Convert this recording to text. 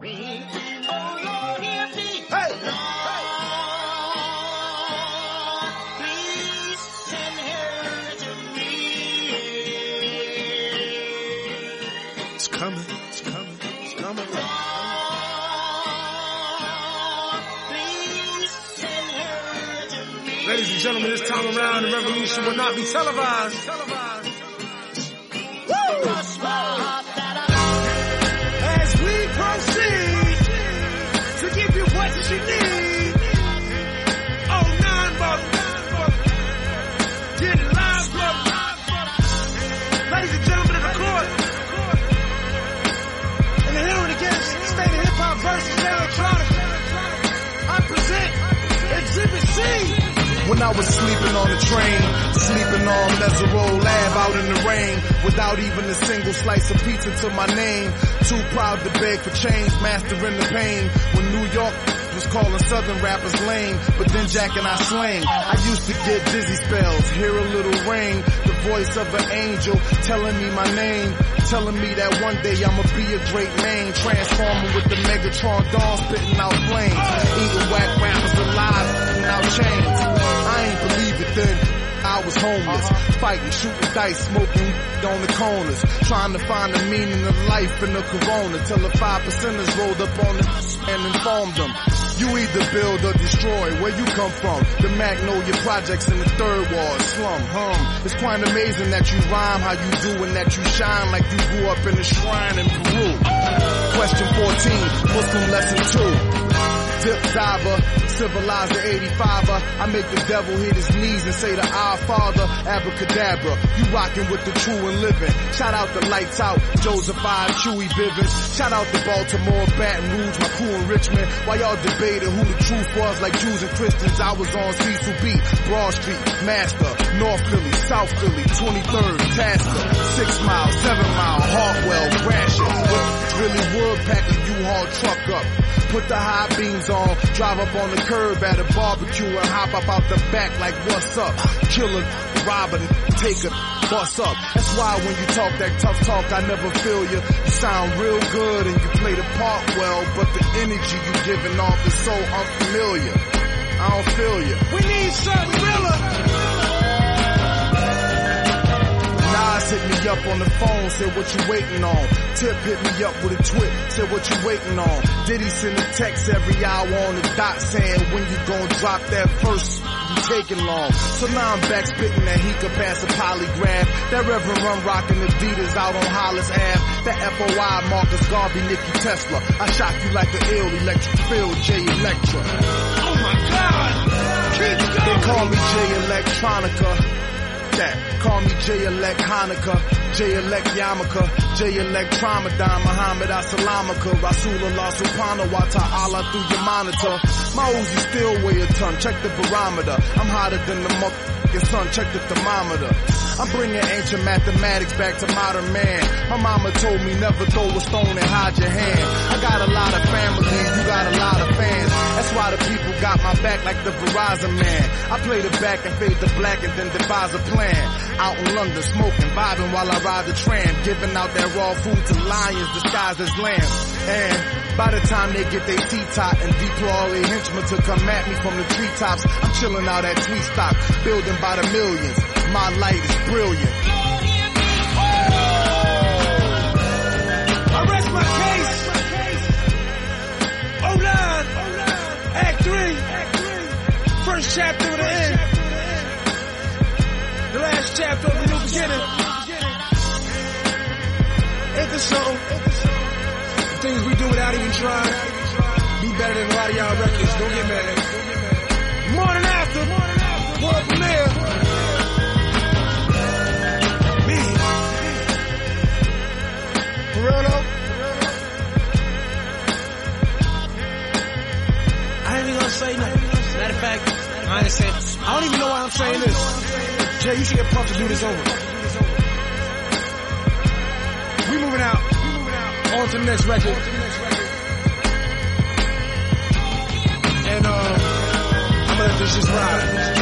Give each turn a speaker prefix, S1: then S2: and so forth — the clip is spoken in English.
S1: Ladies and gentlemen, this time around, the revolution will not be televised. televised. You need. Oh, nine. Get live, brother. Ladies and gentlemen of the court. And the hearing against state of hip hop versus electronic. I present Exhibit C.
S2: When I was sleeping on the train, sleeping on Mesero Lab out in the rain, without even a single slice of pizza to my name. Too proud to beg for change, mastering the pain. When New York was calling southern rappers lame, but then Jack and I slang. I used to get dizzy spells, hear a little ring, the voice of an angel telling me my name, telling me that one day I'ma be a great man, transforming with the Megatron dawn spitting out flames, eating whack rappers alive, out chains. I ain't believe it then. I was homeless, fighting, shooting dice, smoking on the corners, trying to find the meaning of life in the corona till the five percenters rolled up on the and informed them. You either build or destroy. Where you come from? The Magnolia Projects in the third ward slum. Hum. It's quite amazing that you rhyme how you do and that you shine like you grew up in a shrine in Peru. Question 14, Muslim lesson 2. Dip diver, civilizer 85er. I make the devil hit his knees and say to our father, abracadabra. You rockin' with the true and living. Shout out the lights out, Joseph I, Chewy Bivens. Shout out the Baltimore, Baton Rouge, my crew in Richmond. While y'all debating who the truth was, like Jews and Christians, I was on Cecil B, Broad Street, Master, North Philly, South Philly, 23rd, Tasker, Six Mile, Seven Mile, Hartwell, Gratiot. Really would pack a U-Haul truck up. Put the high beams on, drive up on the curb at a barbecue and hop up out the back like what's up? Killer, rob and take a bus up. That's why when you talk that tough talk, I never feel you. You sound real good and you play the part well, but the energy you giving off is so unfamiliar. I don't feel you.
S1: We need something
S2: on the phone, said what you waiting on. Tip hit me up with a twit, said what you waiting on. Diddy send a text every hour on the dot saying when you gonna drop that first you taking long. So now I'm back spitting that he could pass a polygraph. That Reverend Run rocking Adidas out on Hollis Ave. That FOI Marcus Garvey, Nicky Tesla. I shock you like an ill electric field, J Electra.
S1: Oh my God. Keep going.
S2: They call me Jay Electronica. That. Call me J Elect Hanukkah, J Elect Yamaka, J Elect Ramadan, Muhammad Asalamaka, Rasulullah Subhanahu wa Ta'ala through your monitor. My Uzi still weigh a ton, check the barometer. I'm hotter than the motherfucking sun, check the thermometer. I'm bringing ancient mathematics back to modern man. My mama told me never throw a stone and hide your hand. I got a lot of family, you got a lot of fans. That's why the people got my back like the Verizon man. I play the back and fade the black and then devise a plan. Out in London, smoking, vibing while I ride the tram, giving out that raw food to lions disguised as lambs. And by the time they get their tot and deploy all their henchmen to come at me from the treetops, I'm chilling out at Tweet Stock, building by the millions. My light is brilliant.
S1: I rest my case. Oh nine. Act three. First chapter of the end. The last chapter of the new beginning. We without even trying. Be better than a lot of y'all records. Don't get mad. Morning after. World premiere. Me. For real though? I ain't even gonna say nothing. Matter of fact, I ain't saying. I don't even know why I'm saying this. Jay, you should get pumped to do this over. We moving out. On to the next record. This is ride.